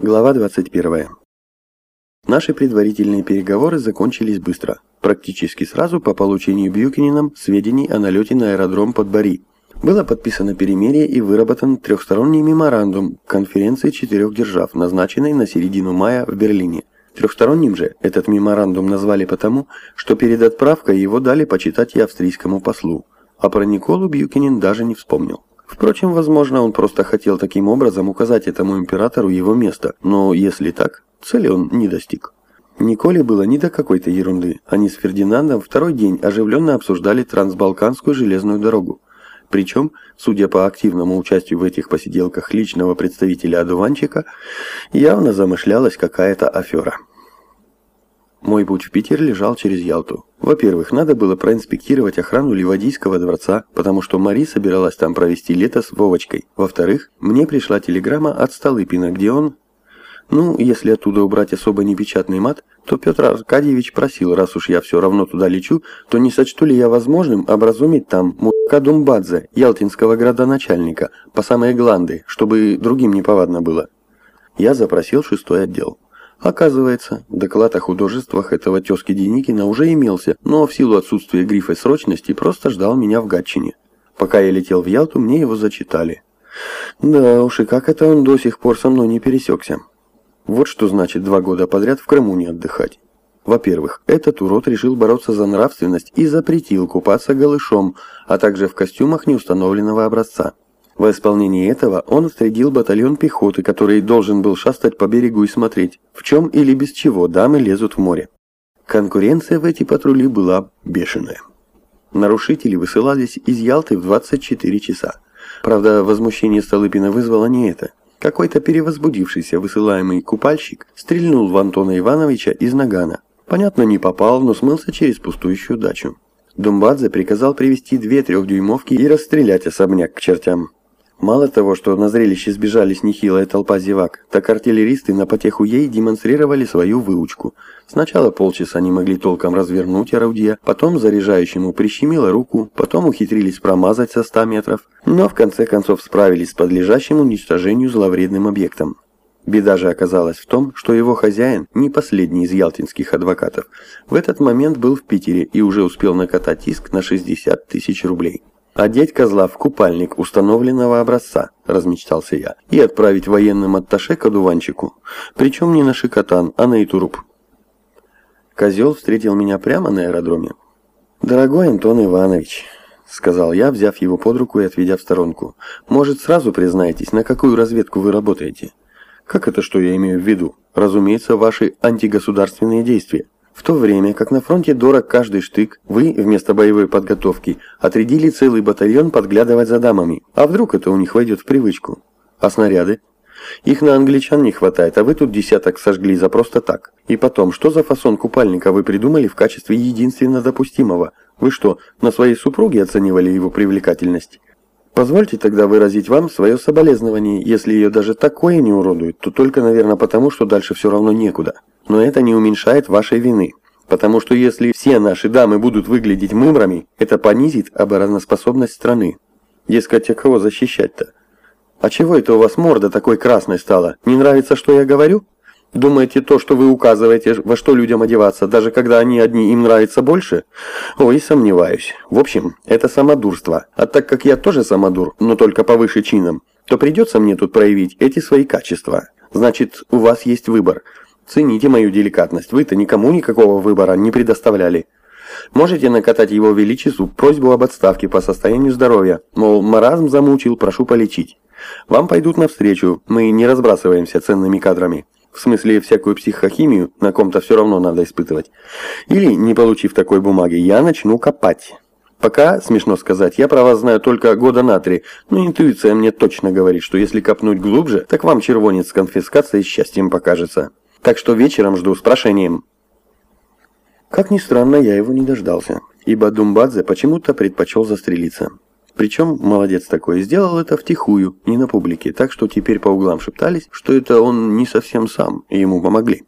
Глава 21. Наши предварительные переговоры закончились быстро, практически сразу по получению Бьюкинином сведений о налете на аэродром под Бари. Было подписано перемирие и выработан трехсторонний меморандум конференции четырех держав, назначенной на середину мая в Берлине. Трехсторонним же этот меморандум назвали потому, что перед отправкой его дали почитать и австрийскому послу, а про Николу Бьюкинин даже не вспомнил. Впрочем, возможно, он просто хотел таким образом указать этому императору его место, но если так, цели он не достиг. Николе было не до какой-то ерунды. Они с Фердинандом второй день оживленно обсуждали трансбалканскую железную дорогу. Причем, судя по активному участию в этих посиделках личного представителя одуванчика, явно замышлялась какая-то афера. Мой путь в Питер лежал через Ялту. Во-первых, надо было проинспектировать охрану Ливадийского дворца, потому что Мари собиралась там провести лето с Вовочкой. Во-вторых, мне пришла телеграмма от Столыпина, где он... Ну, если оттуда убрать особо непечатный мат, то Петр Аркадьевич просил, раз уж я все равно туда лечу, то не сочту ли я возможным образумить там мука Думбадзе, ялтинского градоначальника, по самой гланды, чтобы другим неповадно было. Я запросил шестой отдел. Оказывается, доклад о художествах этого тезки Деникина уже имелся, но в силу отсутствия грифа срочности просто ждал меня в Гатчине. Пока я летел в Ялту, мне его зачитали. Да уж, и как это он до сих пор со мной не пересекся. Вот что значит два года подряд в Крыму не отдыхать. Во-первых, этот урод решил бороться за нравственность и запретил купаться голышом, а также в костюмах неустановленного образца. В исполнении этого он отрядил батальон пехоты, который должен был шастать по берегу и смотреть, в чем или без чего дамы лезут в море. Конкуренция в эти патрули была бешеная. Нарушители высылались из Ялты в 24 часа. Правда, возмущение Столыпина вызвало не это. Какой-то перевозбудившийся высылаемый купальщик стрельнул в Антона Ивановича из нагана. Понятно, не попал, но смылся через пустующую дачу. Думбадзе приказал привести две трехдюймовки и расстрелять особняк к чертям. Мало того, что на зрелище сбежались нехилая толпа зевак, так артиллеристы на потеху ей демонстрировали свою выучку. Сначала полчаса не могли толком развернуть орудия, потом заряжающему прищемило руку, потом ухитрились промазать со 100 метров, но в конце концов справились с подлежащим уничтожению зловредным объектом. Беда же оказалась в том, что его хозяин, не последний из ялтинских адвокатов, в этот момент был в Питере и уже успел накатать иск на 60 тысяч рублей. «Одеть козла в купальник установленного образца», – размечтался я, – «и отправить военным атташе к одуванчику, причем не на Шикотан, а на Итуруп». Козел встретил меня прямо на аэродроме. «Дорогой Антон Иванович», – сказал я, взяв его под руку и отведя в сторонку, – «может, сразу признаетесь, на какую разведку вы работаете?» «Как это, что я имею в виду? Разумеется, ваши антигосударственные действия». В то время как на фронте дорог каждый штык, вы, вместо боевой подготовки, отрядили целый батальон подглядывать за дамами. А вдруг это у них войдет в привычку? А снаряды? Их на англичан не хватает, а вы тут десяток сожгли за просто так. И потом, что за фасон купальника вы придумали в качестве единственно допустимого? Вы что, на своей супруге оценивали его привлекательность? Позвольте тогда выразить вам свое соболезнование, если ее даже такое не уродует, то только, наверное, потому, что дальше все равно некуда. Но это не уменьшает вашей вины. Потому что если все наши дамы будут выглядеть мымрами, это понизит обороноспособность страны. Дескать, а кого защищать-то? А чего это у вас морда такой красной стала? Не нравится, что я говорю? Думаете, то, что вы указываете, во что людям одеваться, даже когда они одни им нравится больше? Ой, сомневаюсь. В общем, это самодурство. А так как я тоже самодур, но только повыше чином, то придется мне тут проявить эти свои качества. Значит, у вас есть выбор – Цените мою деликатность, вы-то никому никакого выбора не предоставляли. Можете накатать его величеству просьбу об отставке по состоянию здоровья, мол, маразм замучил, прошу полечить. Вам пойдут навстречу, мы не разбрасываемся ценными кадрами. В смысле, всякую психохимию на ком-то все равно надо испытывать. Или, не получив такой бумаги, я начну копать. Пока, смешно сказать, я про вас знаю только года на три, но интуиция мне точно говорит, что если копнуть глубже, так вам червонец с конфискацией счастьем покажется. Так что вечером жду с прошением». Как ни странно, я его не дождался, ибо Думбадзе почему-то предпочел застрелиться. Причем, молодец такой, сделал это втихую, не на публике, так что теперь по углам шептались, что это он не совсем сам, и ему помогли.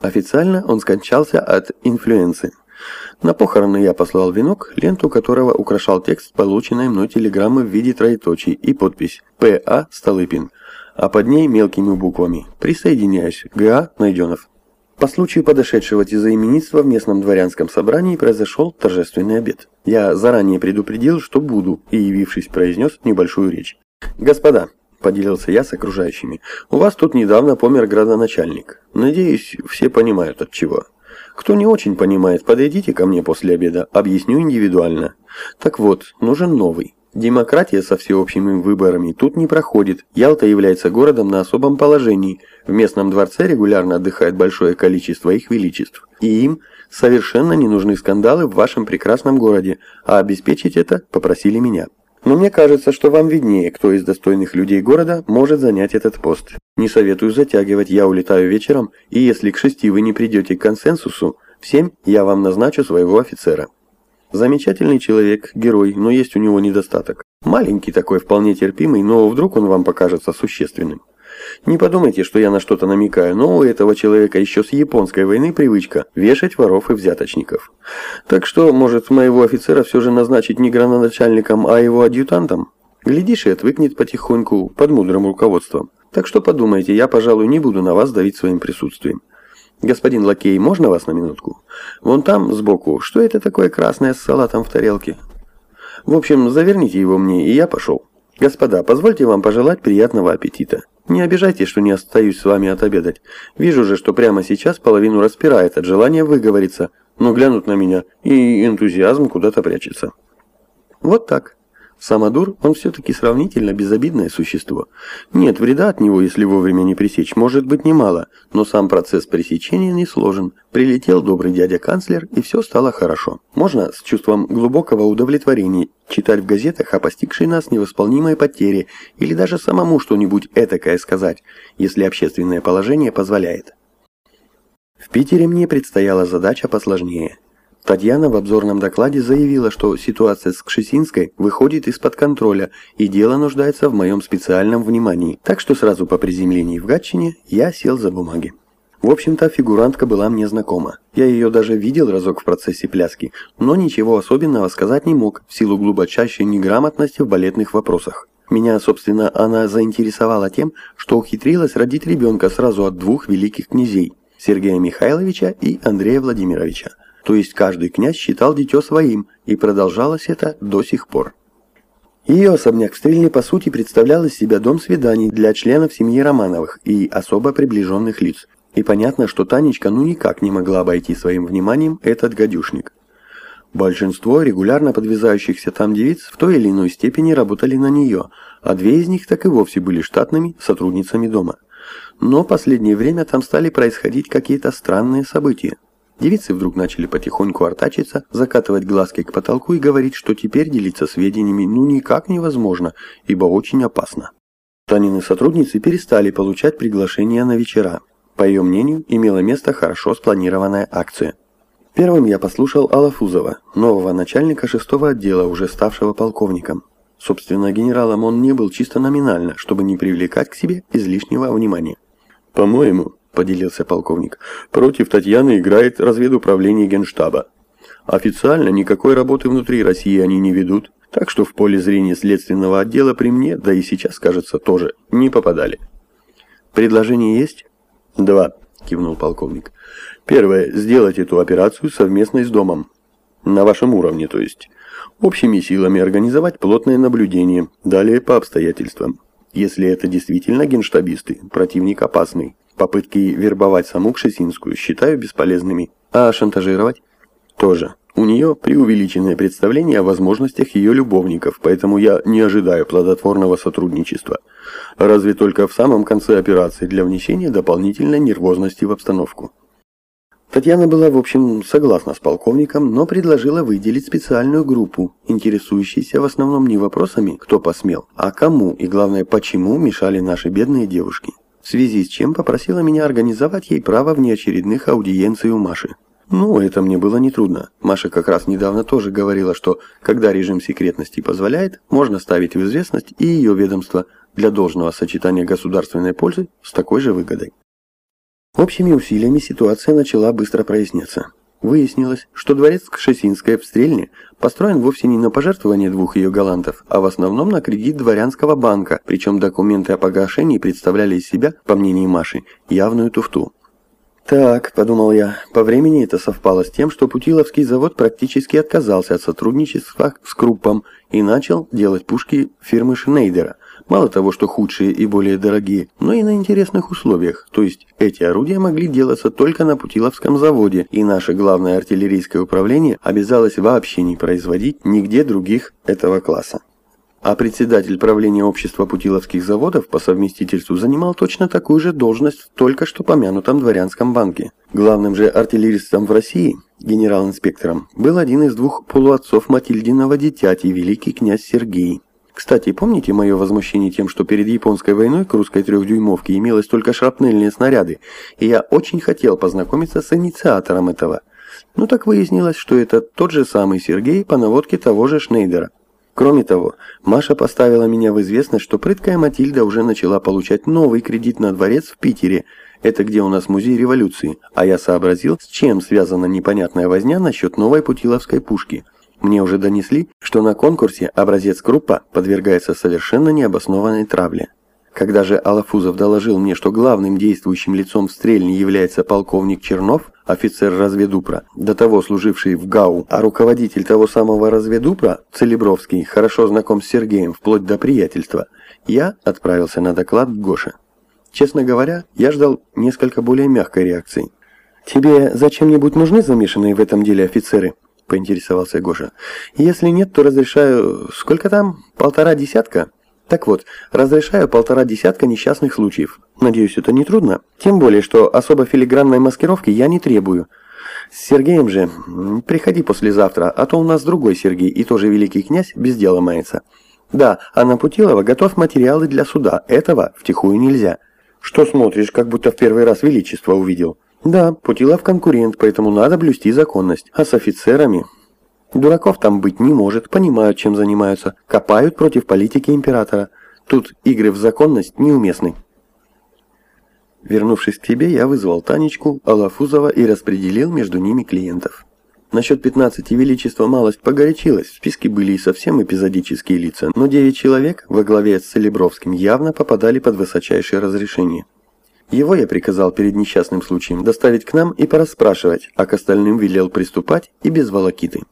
Официально он скончался от инфлюенции. На похороны я послал венок, ленту которого украшал текст полученной мной телеграммы в виде троеточий и подпись «П.А. Столыпин», а под ней мелкими буквами «Присоединяюсь, Г.А. Найденов». По случаю подошедшего тезаименитства в местном дворянском собрании произошел торжественный обед. Я заранее предупредил, что буду, и, явившись, произнес небольшую речь. «Господа», — поделился я с окружающими, — «у вас тут недавно помер градоначальник. Надеюсь, все понимают от чего. Кто не очень понимает, подойдите ко мне после обеда, объясню индивидуально. Так вот, нужен новый. Демократия со всеобщими выборами тут не проходит. Ялта является городом на особом положении. В местном дворце регулярно отдыхает большое количество их величеств. И им совершенно не нужны скандалы в вашем прекрасном городе, а обеспечить это попросили меня. Но мне кажется, что вам виднее, кто из достойных людей города может занять этот пост. Не советую затягивать, я улетаю вечером, и если к шести вы не придете к консенсусу, в семь я вам назначу своего офицера. Замечательный человек, герой, но есть у него недостаток. Маленький такой, вполне терпимый, но вдруг он вам покажется существенным. Не подумайте, что я на что-то намекаю, но у этого человека еще с японской войны привычка вешать воров и взяточников. Так что, может, моего офицера все же назначить не граноначальником, а его адъютантом? Глядишь, и отвыкнет потихоньку под мудрым руководством. Так что подумайте, я, пожалуй, не буду на вас давить своим присутствием. «Господин Лакей, можно вас на минутку? Вон там, сбоку, что это такое красное с салатом в тарелке?» «В общем, заверните его мне, и я пошел. Господа, позвольте вам пожелать приятного аппетита. Не обижайтесь, что не остаюсь с вами отобедать. Вижу же, что прямо сейчас половину распирает от желания выговориться, но глянут на меня, и энтузиазм куда-то прячется». Вот так. Самодур, он все-таки сравнительно безобидное существо. Нет, вреда от него, если вовремя не пресечь, может быть немало, но сам процесс пресечения не сложен. Прилетел добрый дядя-канцлер, и все стало хорошо. Можно с чувством глубокого удовлетворения читать в газетах о постигшей нас невосполнимой потере или даже самому что-нибудь этакое сказать, если общественное положение позволяет. В Питере мне предстояла задача посложнее – Татьяна в обзорном докладе заявила, что ситуация с Кшесинской выходит из-под контроля, и дело нуждается в моем специальном внимании. Так что сразу по приземлении в Гатчине я сел за бумаги. В общем-то, фигурантка была мне знакома. Я ее даже видел разок в процессе пляски, но ничего особенного сказать не мог в силу глубочайшей неграмотности в балетных вопросах. Меня, собственно, она заинтересовала тем, что ухитрилась родить ребенка сразу от двух великих князей – Сергея Михайловича и Андрея Владимировича то есть каждый князь считал дитё своим, и продолжалось это до сих пор. Ее особняк в Стрельне по сути представлял из себя дом свиданий для членов семьи Романовых и особо приближенных лиц. И понятно, что Танечка ну никак не могла обойти своим вниманием этот гадюшник. Большинство регулярно подвязающихся там девиц в той или иной степени работали на нее, а две из них так и вовсе были штатными сотрудницами дома. Но последнее время там стали происходить какие-то странные события. Девицы вдруг начали потихоньку артачиться, закатывать глазки к потолку и говорить, что теперь делиться сведениями ну никак невозможно, ибо очень опасно. Танины сотрудницы перестали получать приглашения на вечера. По ее мнению, имела место хорошо спланированная акция. Первым я послушал Алафузова, нового начальника шестого отдела, уже ставшего полковником. Собственно, генералом он не был чисто номинально, чтобы не привлекать к себе излишнего внимания. «По-моему, поделился полковник. Против Татьяны играет разведуправление Генштаба. Официально никакой работы внутри России они не ведут, так что в поле зрения следственного отдела при мне, да и сейчас, кажется, тоже не попадали. Предложение есть? Два, кивнул полковник. Первое, сделать эту операцию совместно с домом. На вашем уровне, то есть. Общими силами организовать плотное наблюдение, далее по обстоятельствам. Если это действительно генштабисты, противник опасный, Попытки вербовать саму Кшесинскую считаю бесполезными, а шантажировать тоже. У нее преувеличенное представление о возможностях ее любовников, поэтому я не ожидаю плодотворного сотрудничества. Разве только в самом конце операции для внесения дополнительной нервозности в обстановку. Татьяна была, в общем, согласна с полковником, но предложила выделить специальную группу, интересующуюся в основном не вопросами «кто посмел», а кому и, главное, почему мешали наши бедные девушки в связи с чем попросила меня организовать ей право внеочередных аудиенций у Маши. Ну, это мне было нетрудно. Маша как раз недавно тоже говорила, что когда режим секретности позволяет, можно ставить в известность и ее ведомство для должного сочетания государственной пользы с такой же выгодой. Общими усилиями ситуация начала быстро проясняться. Выяснилось, что дворец Кшесинская в Стрельне построен вовсе не на пожертвование двух ее галантов, а в основном на кредит дворянского банка, причем документы о погашении представляли из себя, по мнению Маши, явную туфту. «Так», — подумал я, — по времени это совпало с тем, что Путиловский завод практически отказался от сотрудничества с Круппом и начал делать пушки фирмы Шнейдера. Мало того, что худшие и более дорогие, но и на интересных условиях. То есть эти орудия могли делаться только на Путиловском заводе, и наше главное артиллерийское управление обязалось вообще не производить нигде других этого класса. А председатель правления общества путиловских заводов по совместительству занимал точно такую же должность в только что помянутом дворянском банке. Главным же артиллеристом в России, генерал-инспектором, был один из двух полуотцов Матильдиного дитяти, великий князь Сергей. Кстати, помните мое возмущение тем, что перед японской войной к русской трехдюймовке имелось только шрапнельные снаряды, и я очень хотел познакомиться с инициатором этого. Ну так выяснилось, что это тот же самый Сергей по наводке того же Шнейдера. Кроме того, Маша поставила меня в известность, что прыткая Матильда уже начала получать новый кредит на дворец в Питере. Это где у нас музей революции. А я сообразил, с чем связана непонятная возня насчет новой путиловской пушки. Мне уже донесли, что на конкурсе образец Круппа подвергается совершенно необоснованной травле. Когда же Алафузов доложил мне, что главным действующим лицом в Стрельне является полковник Чернов, офицер разведупра, до того служивший в ГАУ, а руководитель того самого разведупра, Целебровский, хорошо знаком с Сергеем вплоть до приятельства, я отправился на доклад к Гоше. Честно говоря, я ждал несколько более мягкой реакции. «Тебе зачем-нибудь нужны замешанные в этом деле офицеры?» – поинтересовался Гоша. «Если нет, то разрешаю... Сколько там? Полтора десятка?» Так вот, разрешаю полтора десятка несчастных случаев. Надеюсь, это не трудно. Тем более, что особо филигранной маскировки я не требую. С Сергеем же, приходи послезавтра, а то у нас другой Сергей и тоже великий князь без дела мается. Да, а на Путилова готов материалы для суда. Этого втихую нельзя. Что смотришь, как будто в первый раз величество увидел? Да, Путилов конкурент, поэтому надо блюсти законность. А с офицерами... Дураков там быть не может, понимают, чем занимаются, копают против политики императора. Тут игры в законность неуместны. Вернувшись к тебе, я вызвал Танечку, Алафузова и распределил между ними клиентов. Насчет 15 величества малость погорячилась, в списке были и совсем эпизодические лица, но 9 человек во главе с Целебровским явно попадали под высочайшее разрешение. Его я приказал перед несчастным случаем доставить к нам и порасспрашивать, а к остальным велел приступать и без волокиты.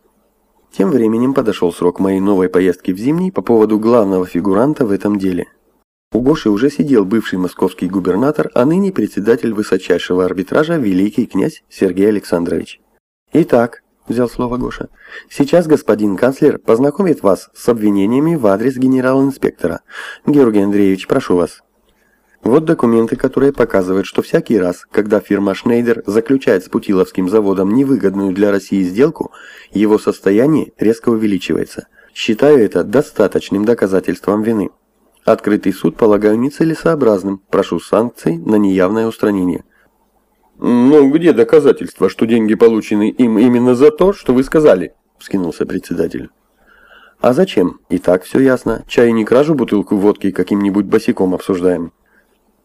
Тем временем подошел срок моей новой поездки в Зимний по поводу главного фигуранта в этом деле. У Гоши уже сидел бывший московский губернатор, а ныне председатель высочайшего арбитража великий князь Сергей Александрович. «Итак», – взял слово Гоша, – «сейчас господин канцлер познакомит вас с обвинениями в адрес генерал-инспектора. Георгий Андреевич, прошу вас». Вот документы, которые показывают, что всякий раз, когда фирма Шнейдер заключает с Путиловским заводом невыгодную для России сделку, его состояние резко увеличивается. Считаю это достаточным доказательством вины. Открытый суд полагаю нецелесообразным. Прошу санкций на неявное устранение. «Ну, где доказательства, что деньги получены им именно за то, что вы сказали?» – вскинулся председатель. «А зачем? И так все ясно. Чай не кражу бутылку водки каким-нибудь босиком обсуждаем».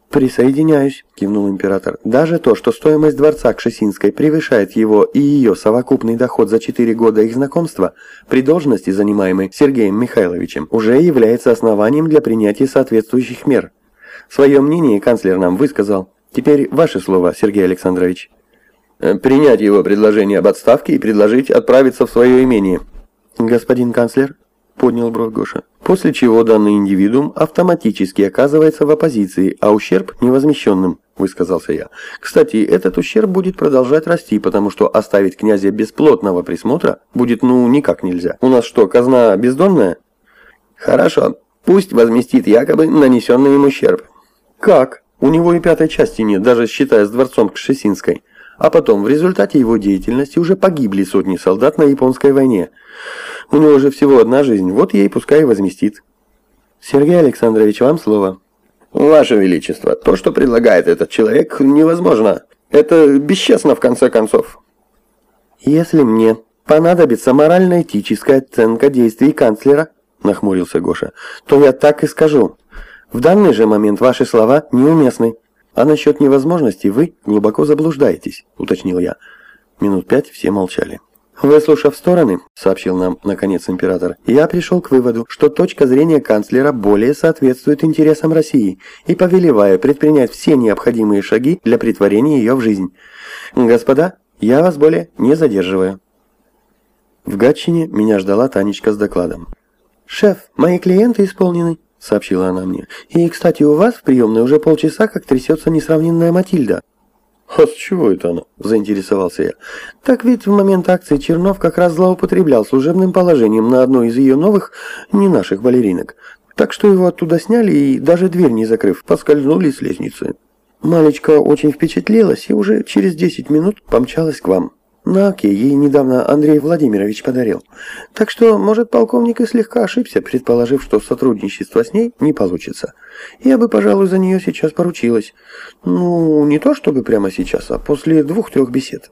«Присоединяюсь», – кивнул император. «Даже то, что стоимость дворца Кшесинской превышает его и ее совокупный доход за четыре года их знакомства, при должности, занимаемой Сергеем Михайловичем, уже является основанием для принятия соответствующих мер. Свое мнение канцлер нам высказал. Теперь ваше слово, Сергей Александрович». «Э, «Принять его предложение об отставке и предложить отправиться в свое имение». «Господин канцлер», – поднял бровь Гоша. После чего данный индивидуум автоматически оказывается в оппозиции, а ущерб невозмещенным, высказался я. Кстати, этот ущерб будет продолжать расти, потому что оставить князя без плотного присмотра будет ну никак нельзя. У нас что, казна бездонная? Хорошо, пусть возместит якобы нанесенный им ущерб. Как? У него и пятой части нет, даже считая с дворцом Кшесинской. А потом, в результате его деятельности уже погибли сотни солдат на японской войне. У него же всего одна жизнь, вот ей пускай возместит. Сергей Александрович, вам слово. Ваше Величество, то, что предлагает этот человек, невозможно. Это бесчестно, в конце концов. Если мне понадобится морально-этическая оценка действий канцлера, нахмурился Гоша, то я так и скажу. В данный же момент ваши слова неуместны. А насчет невозможности вы глубоко заблуждаетесь, уточнил я. Минут пять все молчали. «Выслушав стороны», — сообщил нам, наконец, император, «я пришел к выводу, что точка зрения канцлера более соответствует интересам России и повелеваю предпринять все необходимые шаги для притворения ее в жизнь. Господа, я вас более не задерживаю». В Гатчине меня ждала Танечка с докладом. «Шеф, мои клиенты исполнены», — сообщила она мне. «И, кстати, у вас в приемной уже полчаса как трясется несравненная Матильда». «А с чего это оно?» – заинтересовался я. «Так ведь в момент акции Чернов как раз злоупотреблял служебным положением на одной из ее новых, не наших балеринок. Так что его оттуда сняли и, даже дверь не закрыв, поскользнули с лестницы. Малечка очень впечатлилась и уже через 10 минут помчалась к вам». Оке ей недавно Андрей Владимирович подарил. Так что, может, полковник и слегка ошибся, предположив, что сотрудничество с ней не получится. Я бы, пожалуй, за нее сейчас поручилась. Ну, не то чтобы прямо сейчас, а после двух-трех бесед.